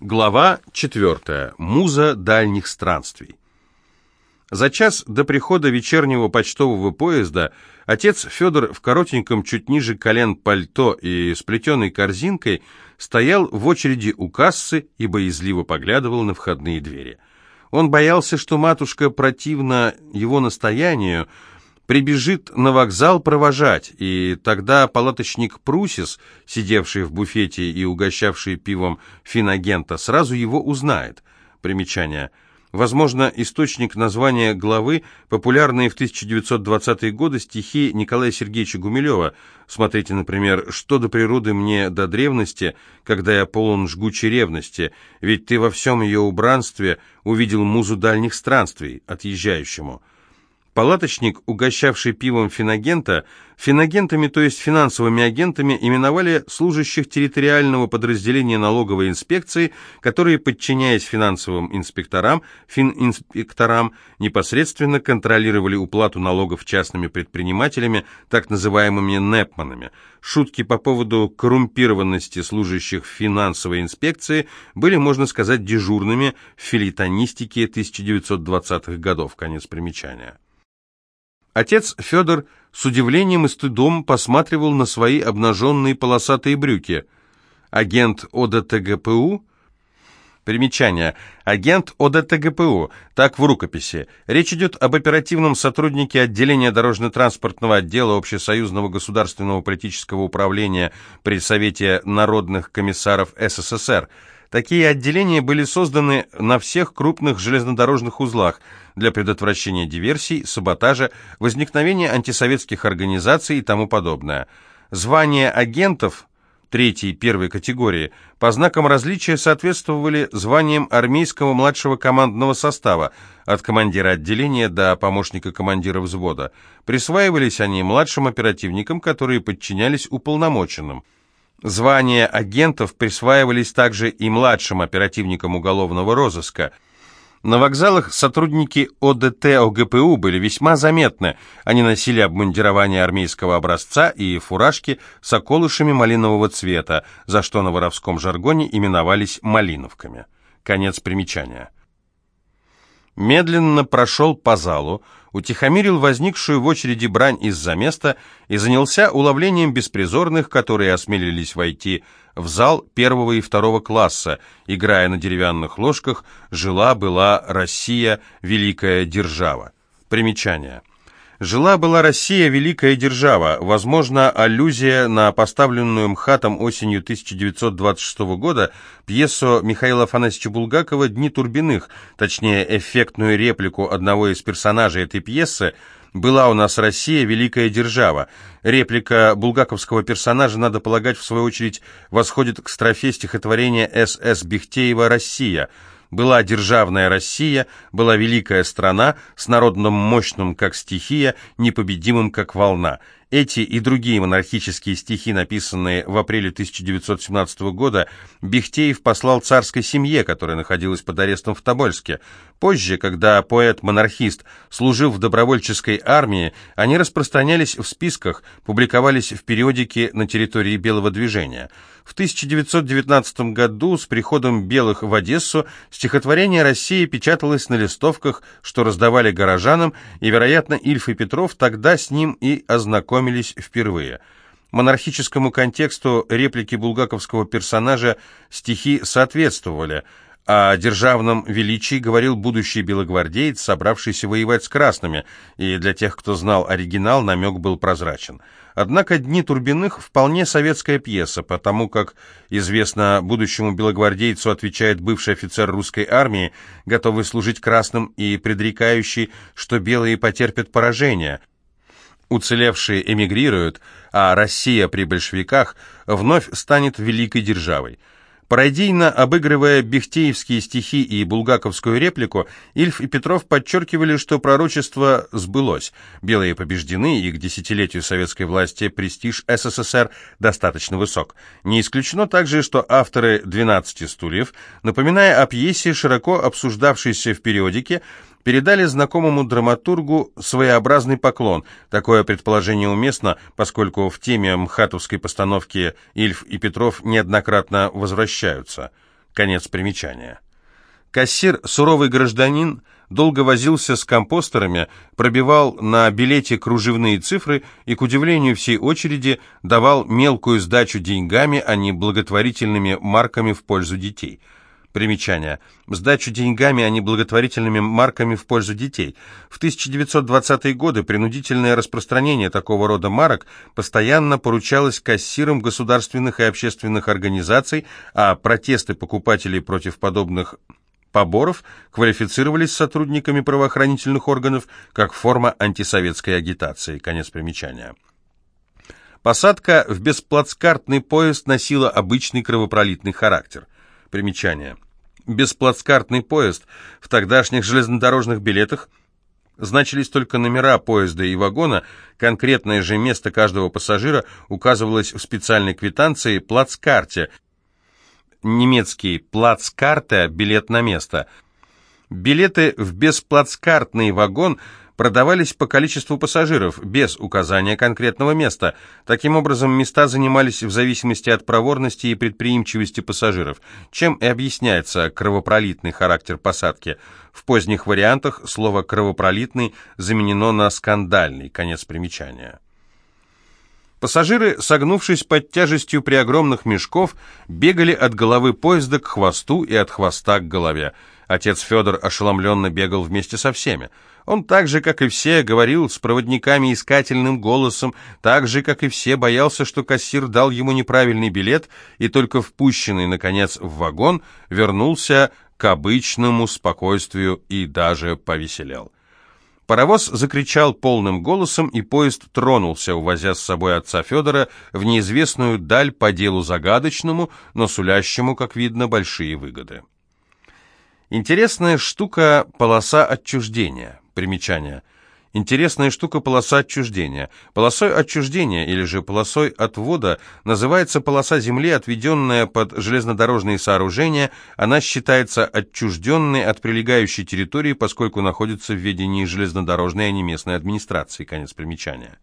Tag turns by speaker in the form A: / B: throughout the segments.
A: Глава 4. Муза дальних странствий. За час до прихода вечернего почтового поезда отец Федор в коротеньком чуть ниже колен пальто и с плетеной корзинкой стоял в очереди у кассы и боязливо поглядывал на входные двери. Он боялся, что матушка противно его настоянию прибежит на вокзал провожать, и тогда палаточник Прусис, сидевший в буфете и угощавший пивом финагента, сразу его узнает. Примечание. Возможно, источник названия главы – популярные в 1920-е годы стихи Николая Сергеевича Гумилева. Смотрите, например, «Что до природы мне до древности, когда я полон жгучей ревности, ведь ты во всем ее убранстве увидел музу дальних странствий, отъезжающему». Палаточник, угощавший пивом финагента, финагентами, то есть финансовыми агентами, именовали служащих территориального подразделения налоговой инспекции, которые, подчиняясь финансовым инспекторам, фининспекторам, непосредственно контролировали уплату налогов частными предпринимателями, так называемыми НЭПманами. Шутки по поводу коррумпированности служащих финансовой инспекции были, можно сказать, дежурными в филитонистике 1920-х годов. Конец примечания. Отец Федор с удивлением и стыдом посматривал на свои обнаженные полосатые брюки. Агент ОДТГПУ? Примечание. Агент ОДТГПУ. Так в рукописи. Речь идет об оперативном сотруднике отделения дорожно-транспортного отдела Общесоюзного государственного политического управления при Совете народных комиссаров СССР. Такие отделения были созданы на всех крупных железнодорожных узлах для предотвращения диверсий, саботажа, возникновения антисоветских организаций и тому подобное. Звания агентов третьей и первой категории по знакам различия соответствовали званиям армейского младшего командного состава, от командира отделения до помощника командира взвода. Присваивались они младшим оперативникам, которые подчинялись уполномоченным. Звания агентов присваивались также и младшим оперативникам уголовного розыска. На вокзалах сотрудники ОДТ ОГПУ были весьма заметны. Они носили обмундирование армейского образца и фуражки с околышами малинового цвета, за что на воровском жаргоне именовались «малиновками». Конец примечания. Медленно прошел по залу, утихомирил возникшую в очереди брань из-за места и занялся уловлением беспризорных, которые осмелились войти в зал первого и второго класса, играя на деревянных ложках «Жила-была Россия, великая держава». Примечание – Жила-была Россия, великая держава, возможно, аллюзия на поставленную МХАТом осенью 1926 года пьесу Михаила Афанасьевича Булгакова «Дни Турбиных», точнее, эффектную реплику одного из персонажей этой пьесы «Была у нас Россия, великая держава». Реплика булгаковского персонажа, надо полагать, в свою очередь, восходит к строфе стихотворения С.С. Бехтеева «Россия». Была державная Россия, была великая страна, с народным мощным, как стихия, непобедимым, как волна. Эти и другие монархические стихи, написанные в апреле 1917 года, Бехтеев послал царской семье, которая находилась под арестом в Тобольске. Позже, когда поэт-монархист служил в добровольческой армии, они распространялись в списках, публиковались в периодике на территории Белого движения. В 1919 году с приходом белых в Одессу стихотворение России печаталось на листовках, что раздавали горожанам, и, вероятно, Ильф и Петров тогда с ним и ознакомились впервые. Монархическому контексту реплики булгаковского персонажа стихи соответствовали – о державном величии говорил будущий белогвардеец, собравшийся воевать с красными, и для тех, кто знал оригинал, намек был прозрачен. Однако «Дни Турбиных» вполне советская пьеса, потому как, известно, будущему белогвардейцу отвечает бывший офицер русской армии, готовый служить красным и предрекающий, что белые потерпят поражение. Уцелевшие эмигрируют, а Россия при большевиках вновь станет великой державой. Пародийно обыгрывая бехтеевские стихи и булгаковскую реплику, Ильф и Петров подчеркивали, что пророчество сбылось. Белые побеждены, и к десятилетию советской власти престиж СССР достаточно высок. Не исключено также, что авторы «12 стульев», напоминая о пьесе, широко обсуждавшейся в периодике, передали знакомому драматургу своеобразный поклон. Такое предположение уместно, поскольку в теме мхатовской постановки Ильф и Петров неоднократно возвращаются. Конец примечания. Кассир, суровый гражданин, долго возился с компостерами, пробивал на билете кружевные цифры и, к удивлению всей очереди, давал мелкую сдачу деньгами, а не благотворительными марками в пользу детей. Примечание. Сдачу деньгами, а не благотворительными марками в пользу детей. В 1920-е годы принудительное распространение такого рода марок постоянно поручалось кассирам государственных и общественных организаций, а протесты покупателей против подобных поборов квалифицировались сотрудниками правоохранительных органов как форма антисоветской агитации. Конец примечания. Посадка в бесплацкартный поезд носила обычный кровопролитный характер. Примечание. Бесплацкартный поезд в тогдашних железнодорожных билетах. Значились только номера поезда и вагона, конкретное же место каждого пассажира указывалось в специальной квитанции плацкарте, немецкий «плацкарте» – билет на место. Билеты в бесплацкартный вагон продавались по количеству пассажиров, без указания конкретного места. Таким образом, места занимались в зависимости от проворности и предприимчивости пассажиров, чем и объясняется кровопролитный характер посадки. В поздних вариантах слово «кровопролитный» заменено на «скандальный», конец примечания. Пассажиры, согнувшись под тяжестью при огромных мешков, бегали от головы поезда к хвосту и от хвоста к голове. Отец Федор ошеломленно бегал вместе со всеми. Он так же, как и все, говорил с проводниками искательным голосом, так же, как и все, боялся, что кассир дал ему неправильный билет, и только впущенный, наконец, в вагон, вернулся к обычному спокойствию и даже повеселел. Паровоз закричал полным голосом, и поезд тронулся, увозя с собой отца Федора в неизвестную даль по делу загадочному, но сулящему, как видно, большие выгоды. Интересная штука – полоса отчуждения. Примечание – Интересная штука полоса отчуждения. Полосой отчуждения или же полосой отвода называется полоса земли, отведенная под железнодорожные сооружения. Она считается отчужденной от прилегающей территории, поскольку находится в ведении железнодорожной, а не местной администрации. Конец примечания.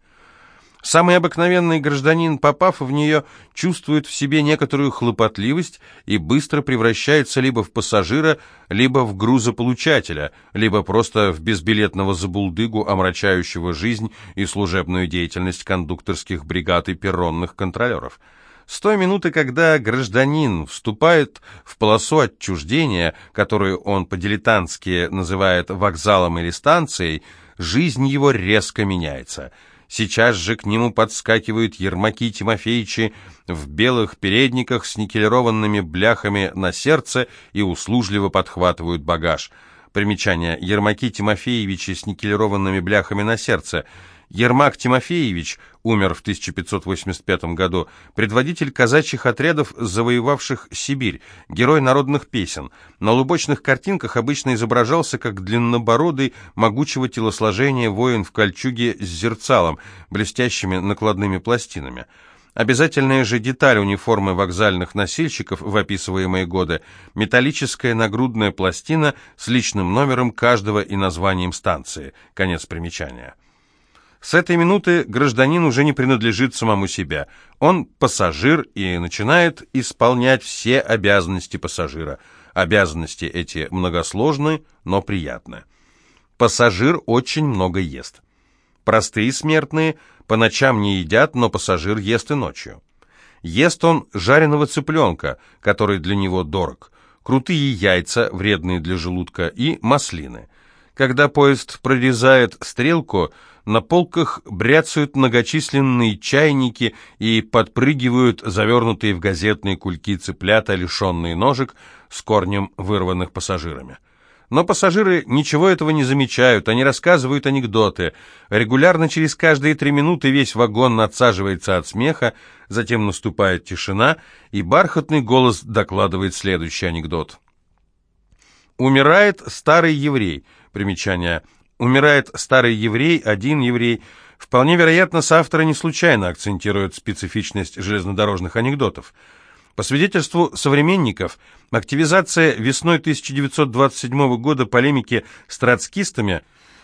A: Самый обыкновенный гражданин, попав в нее, чувствует в себе некоторую хлопотливость и быстро превращается либо в пассажира, либо в грузополучателя, либо просто в безбилетного забулдыгу, омрачающего жизнь и служебную деятельность кондукторских бригад и перронных контролеров. С той минуты, когда гражданин вступает в полосу отчуждения, которую он по-дилетантски называет вокзалом или станцией, жизнь его резко меняется – Сейчас же к нему подскакивают Ермаки Тимофеевичи в белых передниках с никелированными бляхами на сердце и услужливо подхватывают багаж. Примечание. Ермаки Тимофеевичи с никелированными бляхами на сердце – Ермак Тимофеевич умер в 1585 году, предводитель казачьих отрядов, завоевавших Сибирь, герой народных песен. На лубочных картинках обычно изображался как длиннобородый, могучего телосложения воин в кольчуге с зерцалом, блестящими накладными пластинами. Обязательная же деталь униформы вокзальных носильщиков в описываемые годы – металлическая нагрудная пластина с личным номером каждого и названием станции. Конец примечания. С этой минуты гражданин уже не принадлежит самому себе. Он пассажир и начинает исполнять все обязанности пассажира. Обязанности эти многосложны, но приятны. Пассажир очень много ест. Простые смертные по ночам не едят, но пассажир ест и ночью. Ест он жареного цыпленка, который для него дорог, крутые яйца, вредные для желудка, и маслины. Когда поезд прорезает стрелку – на полках бряцают многочисленные чайники и подпрыгивают завернутые в газетные кульки цыплята, лишенные ножек, с корнем вырванных пассажирами. Но пассажиры ничего этого не замечают, они рассказывают анекдоты. Регулярно через каждые три минуты весь вагон надсаживается от смеха, затем наступает тишина, и бархатный голос докладывает следующий анекдот. Умирает старый еврей. Примечание – Умирает старый еврей, один еврей. Вполне вероятно, соавторы не случайно акцентируют специфичность железнодорожных анекдотов. По свидетельству современников, активизация весной 1927 года полемики с троцкистами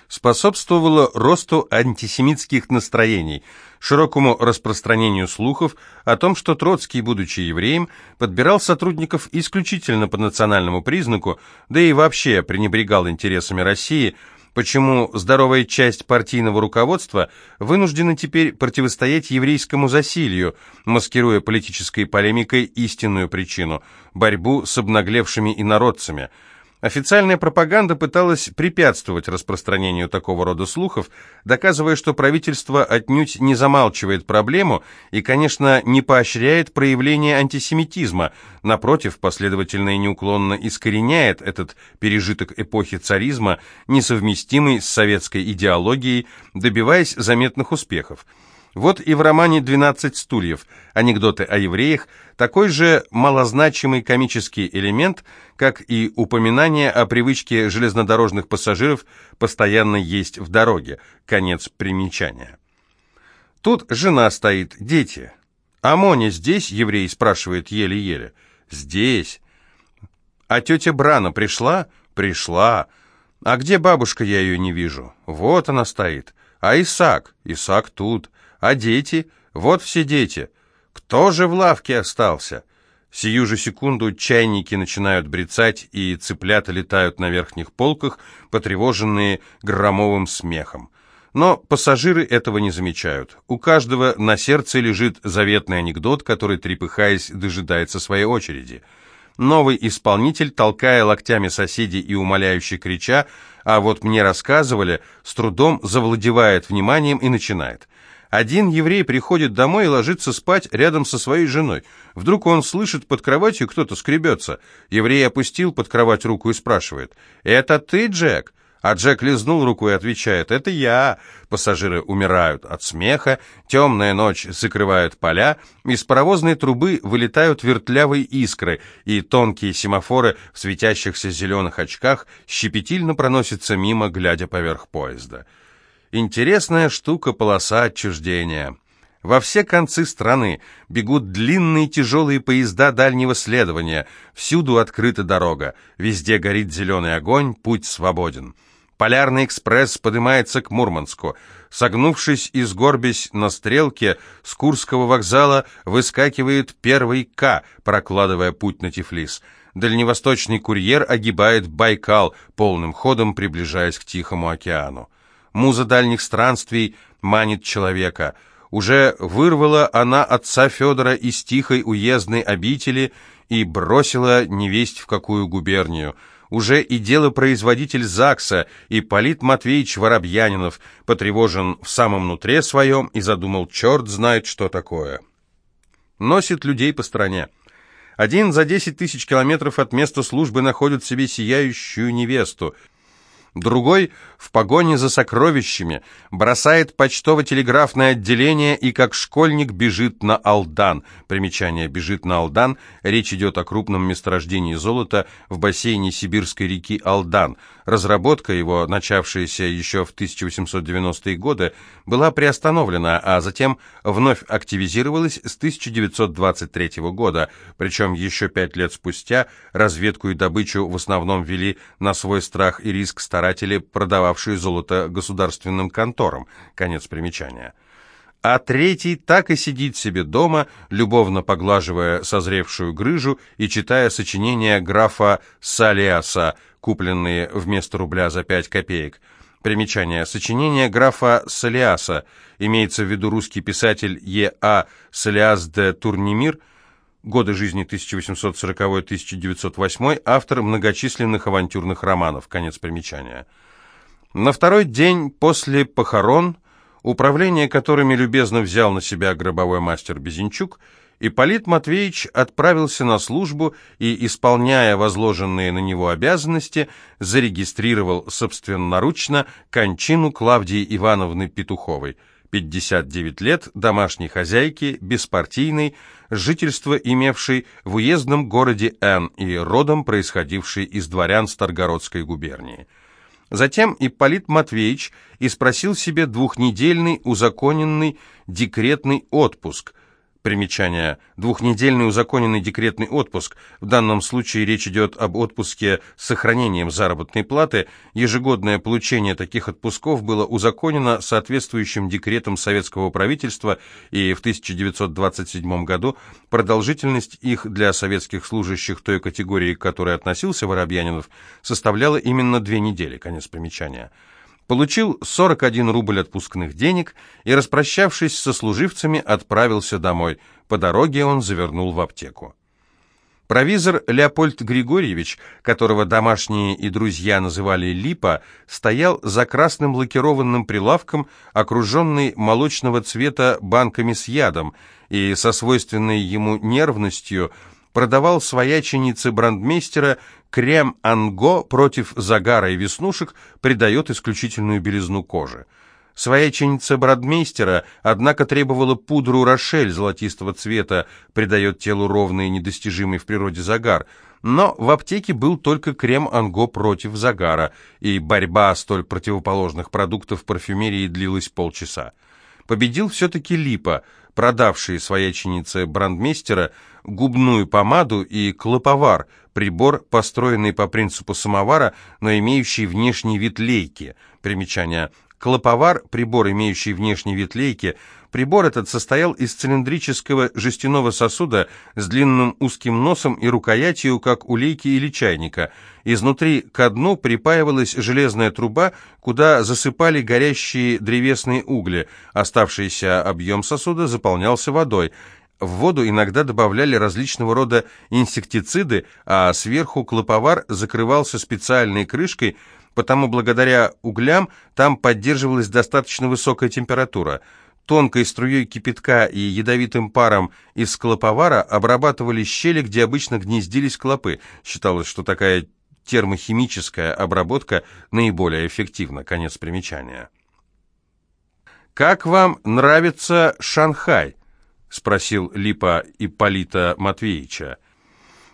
A: способствовало росту антисемитских настроений, широкому распространению слухов о том, что Троцкий, будучи евреем, подбирал сотрудников исключительно по национальному признаку, да и вообще пренебрегал интересами России – почему здоровая часть партийного руководства вынуждена теперь противостоять еврейскому засилию, маскируя политической полемикой истинную причину – борьбу с обнаглевшими инородцами – Официальная пропаганда пыталась препятствовать распространению такого рода слухов, доказывая, что правительство отнюдь не замалчивает проблему и, конечно, не поощряет проявление антисемитизма, напротив, последовательно и неуклонно искореняет этот пережиток эпохи царизма, несовместимый с советской идеологией, добиваясь заметных успехов. Вот и в романе «12 стульев» анекдоты о евреях такой же малозначимый комический элемент, как и упоминание о привычке железнодорожных пассажиров постоянно есть в дороге. Конец примечания. Тут жена стоит, дети. «А Моня здесь?» — еврей спрашивает еле-еле. «Здесь». «А тетя Брана пришла?» «Пришла». «А где бабушка? Я ее не вижу». «Вот она стоит». «А Исаак?» «Исаак тут». А дети? Вот все дети. Кто же в лавке остался? Сию же секунду чайники начинают брецать, и цыплята летают на верхних полках, потревоженные громовым смехом. Но пассажиры этого не замечают. У каждого на сердце лежит заветный анекдот, который, трепыхаясь, дожидается своей очереди. Новый исполнитель, толкая локтями соседей и умоляюще крича, а вот мне рассказывали, с трудом завладевает вниманием и начинает. Один еврей приходит домой и ложится спать рядом со своей женой. Вдруг он слышит под кроватью кто-то скребется. Еврей опустил под кровать руку и спрашивает, «Это ты, Джек?» А Джек лизнул руку и отвечает, «Это я». Пассажиры умирают от смеха, темная ночь закрывает поля, из паровозной трубы вылетают вертлявые искры, и тонкие семафоры в светящихся зеленых очках щепетильно проносятся мимо, глядя поверх поезда. Интересная штука полоса отчуждения. Во все концы страны бегут длинные тяжелые поезда дальнего следования, всюду открыта дорога, везде горит зеленый огонь, путь свободен. Полярный экспресс поднимается к Мурманску. Согнувшись и сгорбясь на стрелке, с Курского вокзала выскакивает первый К, прокладывая путь на Тифлис. Дальневосточный курьер огибает Байкал, полным ходом приближаясь к Тихому океану. Муза дальних странствий манит человека. Уже вырвала она отца Федора из тихой уездной обители и бросила невесть в какую губернию. Уже и делопроизводитель ЗАГСа, и Полит Матвеевич Воробьянинов потревожен в самом нутре своем и задумал черт знает что такое. Носит людей по стране. Один за десять тысяч километров от места службы находит себе сияющую невесту – Другой, в погоне за сокровищами, бросает почтово-телеграфное отделение и как школьник бежит на Алдан. Примечание «бежит на Алдан» речь идет о крупном месторождении золота в бассейне сибирской реки Алдан. Разработка его, начавшаяся еще в 1890-е годы, была приостановлена, а затем вновь активизировалась с 1923 года, причем еще пять лет спустя разведку и добычу в основном вели на свой страх и риск старатели, продававшие золото государственным конторам. Конец примечания а третий так и сидит себе дома, любовно поглаживая созревшую грыжу и читая сочинения графа Салиаса, купленные вместо рубля за пять копеек. Примечание. Сочинение графа Салиаса. Имеется в виду русский писатель Е.А. Салиас де Турнемир, годы жизни 1840-1908, автор многочисленных авантюрных романов. Конец примечания. На второй день после похорон управление которыми любезно взял на себя гробовой мастер Безенчук, Ипполит Матвеевич отправился на службу и, исполняя возложенные на него обязанности, зарегистрировал собственноручно кончину Клавдии Ивановны Петуховой, 59 лет, домашней хозяйки, беспартийной, жительство имевшей в уездном городе Н и родом происходившей из дворян Старгородской губернии. Затем Ипполит Матвеевич и спросил себе двухнедельный узаконенный декретный отпуск, Примечание. Двухнедельный узаконенный декретный отпуск. В данном случае речь идет об отпуске с сохранением заработной платы. Ежегодное получение таких отпусков было узаконено соответствующим декретом советского правительства, и в 1927 году продолжительность их для советских служащих той категории, к которой относился Воробьянинов, составляла именно две недели. Конец примечания получил 41 рубль отпускных денег и, распрощавшись со служивцами, отправился домой. По дороге он завернул в аптеку. Провизор Леопольд Григорьевич, которого домашние и друзья называли Липа, стоял за красным лакированным прилавком, окруженный молочного цвета банками с ядом, и со свойственной ему нервностью продавал свояченице брандмейстера Крем Анго против загара и веснушек придает исключительную белизну кожи. Свояченица Бродмейстера, однако, требовала пудру Рошель золотистого цвета, придает телу ровный и недостижимый в природе загар. Но в аптеке был только крем Анго против загара, и борьба столь противоположных продуктов парфюмерии длилась полчаса. Победил все-таки Липа, продавший свояченице Брандмейстера губную помаду и клоповар, прибор, построенный по принципу самовара, но имеющий внешний вид лейки. Примечание. Клоповар – прибор, имеющий внешний вид лейки. Прибор этот состоял из цилиндрического жестяного сосуда с длинным узким носом и рукоятью, как у лейки или чайника. Изнутри ко дну припаивалась железная труба, куда засыпали горящие древесные угли. Оставшийся объем сосуда заполнялся водой – в воду иногда добавляли различного рода инсектициды, а сверху клоповар закрывался специальной крышкой, потому благодаря углям там поддерживалась достаточно высокая температура. Тонкой струей кипятка и ядовитым паром из клоповара обрабатывали щели, где обычно гнездились клопы. Считалось, что такая термохимическая обработка наиболее эффективна. Конец примечания. «Как вам нравится Шанхай?» — спросил Липа Ипполита Матвеевича.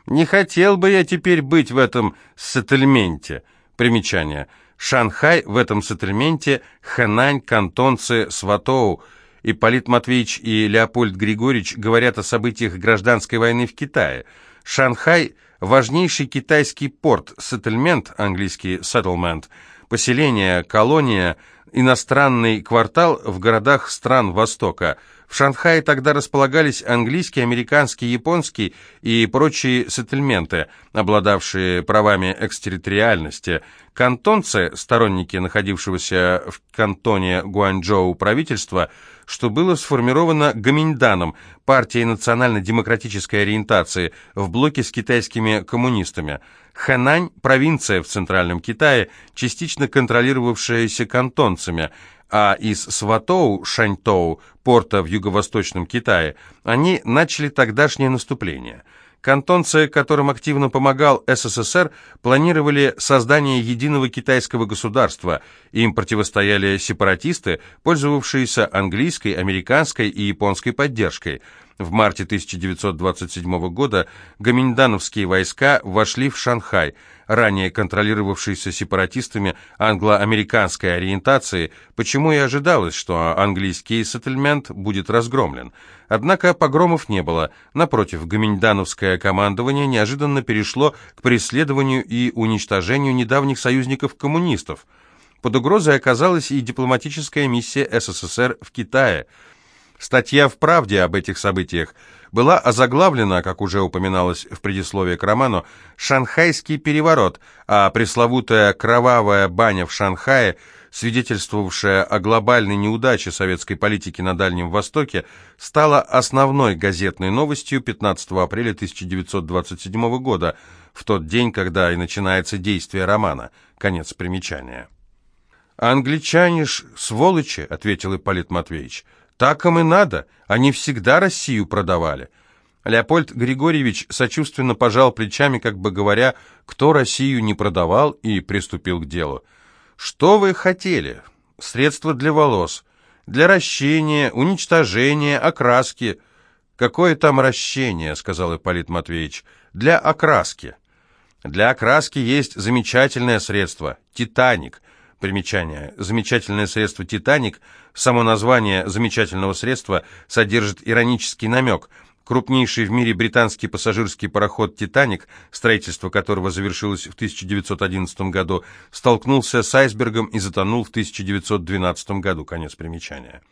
A: «Не хотел бы я теперь быть в этом сеттельменте». Примечание. Шанхай в этом сеттельменте, Хэнань, Кантонцы, Сватоу. Ипполит Матвеевич и Леопольд Григорьевич говорят о событиях гражданской войны в Китае. Шанхай – важнейший китайский порт, сеттельмент, английский settlement, поселение, колония, иностранный квартал в городах стран Востока – в Шанхае тогда располагались английский, американский, японский и прочие сеттельменты, обладавшие правами экстерриториальности. Кантонцы, сторонники находившегося в кантоне Гуанчжоу правительства, что было сформировано Гоминьданом, партией национально-демократической ориентации, в блоке с китайскими коммунистами. Хэнань – провинция в Центральном Китае, частично контролировавшаяся кантонцами – а из Сватоу, Шаньтоу, порта в юго-восточном Китае, они начали тогдашнее наступление. Кантонцы, которым активно помогал СССР, планировали создание единого китайского государства. Им противостояли сепаратисты, пользовавшиеся английской, американской и японской поддержкой – в марте 1927 года гоминдановские войска вошли в Шанхай, ранее контролировавшийся сепаратистами англо-американской ориентации, почему и ожидалось, что английский сеттельмент будет разгромлен. Однако погромов не было. Напротив, гоминдановское командование неожиданно перешло к преследованию и уничтожению недавних союзников-коммунистов. Под угрозой оказалась и дипломатическая миссия СССР в Китае – Статья в «Правде» об этих событиях была озаглавлена, как уже упоминалось в предисловии к роману, «Шанхайский переворот», а пресловутая «кровавая баня в Шанхае», свидетельствовавшая о глобальной неудаче советской политики на Дальнем Востоке, стала основной газетной новостью 15 апреля 1927 года, в тот день, когда и начинается действие романа. Конец примечания. «Англичане ж сволочи», — ответил Ипполит Матвеевич. Так им и надо, они всегда Россию продавали. Леопольд Григорьевич сочувственно пожал плечами, как бы говоря, кто Россию не продавал, и приступил к делу. «Что вы хотели? Средства для волос, для ращения, уничтожения, окраски». «Какое там ращение?» — сказал Ипполит Матвеевич. «Для окраски». «Для окраски есть замечательное средство — «Титаник». Примечание. Замечательное средство «Титаник». Само название замечательного средства содержит иронический намек. Крупнейший в мире британский пассажирский пароход «Титаник», строительство которого завершилось в 1911 году, столкнулся с айсбергом и затонул в 1912 году. Конец примечания.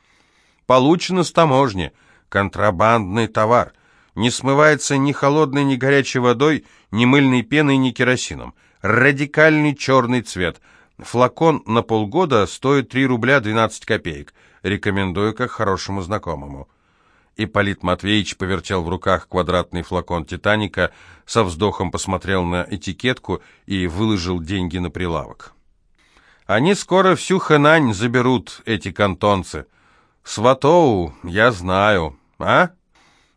A: Получено с таможни. Контрабандный товар. Не смывается ни холодной, ни горячей водой, ни мыльной пеной, ни керосином. Радикальный черный цвет – Флакон на полгода стоит 3 рубля 12 копеек. Рекомендую как хорошему знакомому». Ипполит Матвеевич повертел в руках квадратный флакон «Титаника», со вздохом посмотрел на этикетку и выложил деньги на прилавок. «Они скоро всю Хэнань заберут, эти кантонцы. Сватоу, я знаю, а?»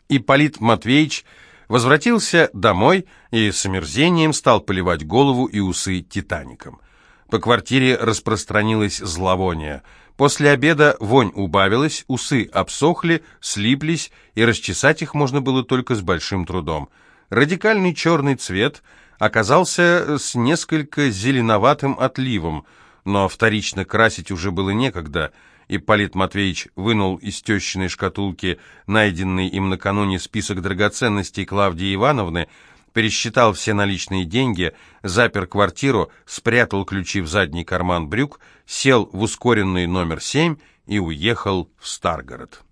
A: Ипполит Матвеевич возвратился домой и с омерзением стал поливать голову и усы «Титаником». По квартире распространилось зловоние. После обеда вонь убавилась, усы обсохли, слиплись, и расчесать их можно было только с большим трудом. Радикальный черный цвет оказался с несколько зеленоватым отливом, но вторично красить уже было некогда. И Полит Матвеевич вынул из тещиной шкатулки найденный им накануне список драгоценностей Клавдии Ивановны, пересчитал все наличные деньги, запер квартиру, спрятал ключи в задний карман брюк, сел в ускоренный номер 7 и уехал в Старгород.